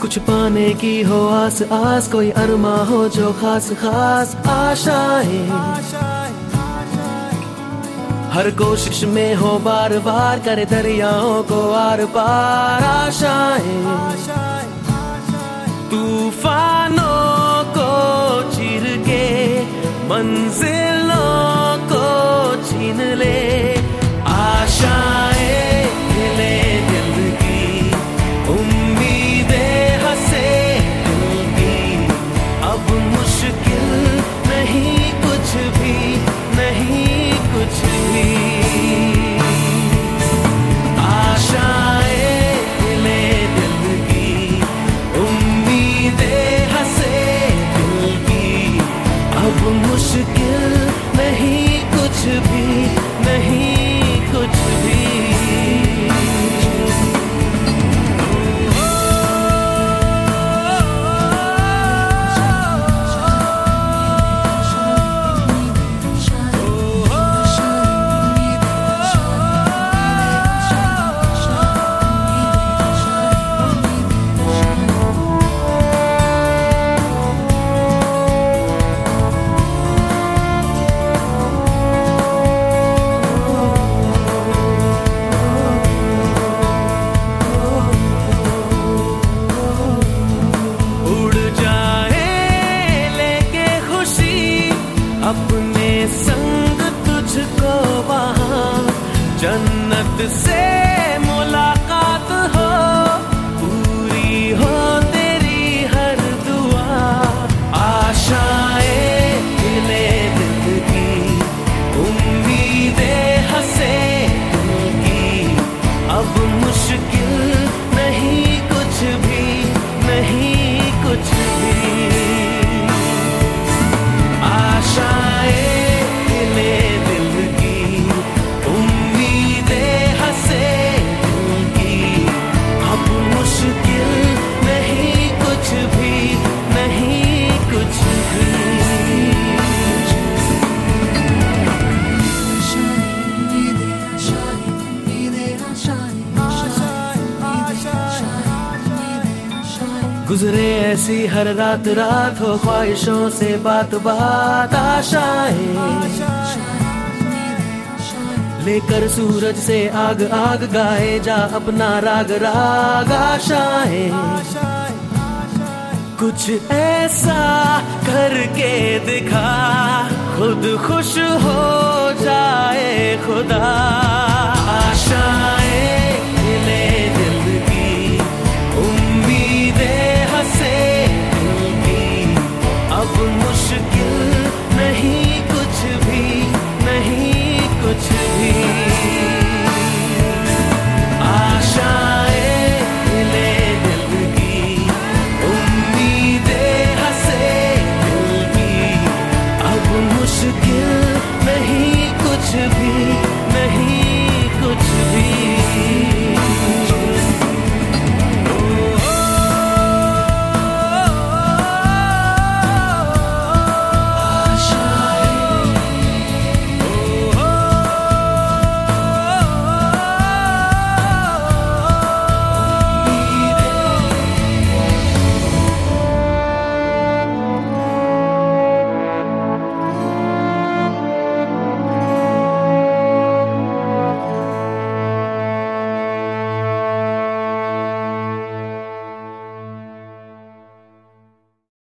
कुछ पाने की हो आस आस, कोई अरमा हो जो खास खास आशाएँ हर कोशिश में हो बार बार, करे दरियाओं को आर पार आशाएँ अपने संग तुझको वहाँ जन्नत से मुलाकात गुजरे ऐसी हर रात रात हो ख्वाहिशों से बात बात आशाएँ। लेकर सूरज से आग आग गाए जा अपना राग राग आशाएँ। कुछ ऐसा करके दिखा, खुद खुश हो जाए खुदा।